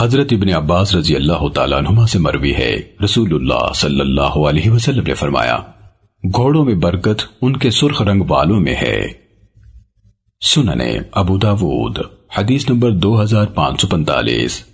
حضرت ابن عباس رضی اللہ تعالیٰ عنہما سے مروی ہے۔ رسول اللہ صلی اللہ علیہ وسلم نے فرمایا، گھوڑوں میں برکت ان کے سرخ رنگ والوں میں ہے۔ سننے ابو داود، حدیث نمبر دو ہزار پانچ سو پنتالیس